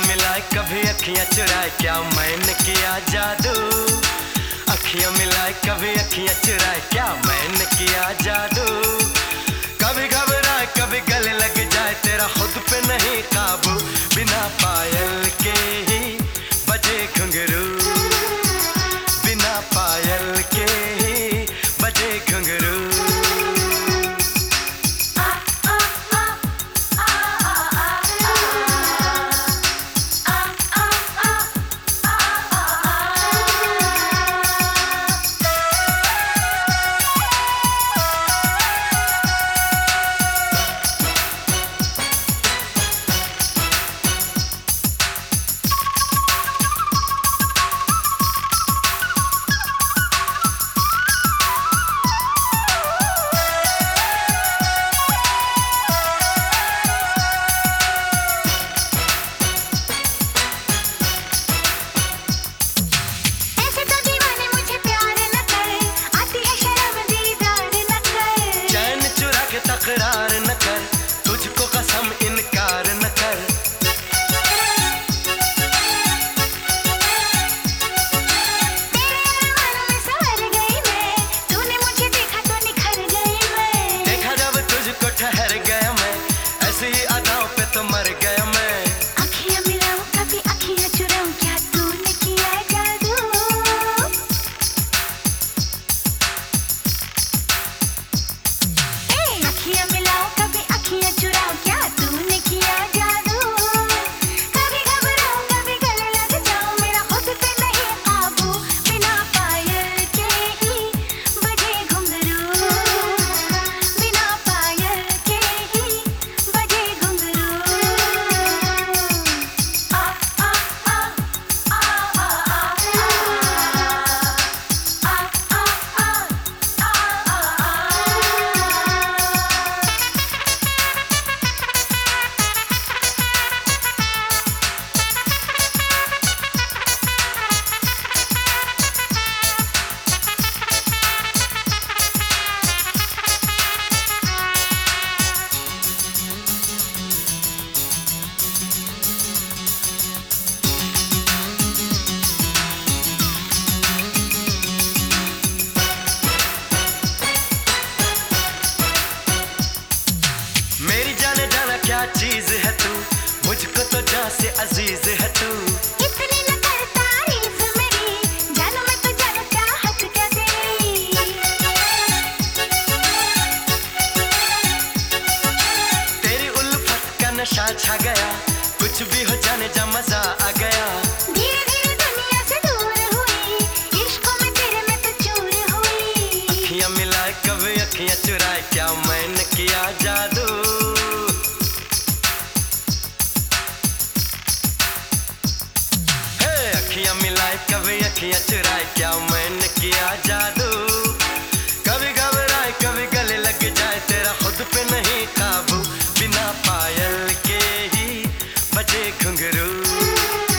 अखियाँ चुराए, क्या मैंने किया जादू? अखियाँ मिलाए, कभी अखियाँ चुराए, क्या मैंने किया जादू? कभी घबराए, कभी गले लग न कर तुझको कसम इनकार न कर। देखा तो निखर गई मैं। देखा जब तुझको ठहर गया मैं ऐसे ही अदाओं पे तो मर गया मैं। तो से अज़ीज़ है तू। इतनी न कर तारीफ़ मेरी जानू मैं तो चाहत क्या तेरी। तेरी उल्फत का नशा छा गया कुछ भी हो जाने जा मज़ा आ गया। धीरे धीरे दुनिया से दूर हुई इश्कों में तेरे में तो चूर हुई। अखियाँ मिलाए कभी अखियाँ चुराए क्या मैंने किया जादू? कभी अखियाँ चुराए क्या मैंने किया? जादू। कभी घबराए, कभी गले लग जाए, तेरा खुद पे नहीं काबू। बिना पायल के ही बजे घुंघरू।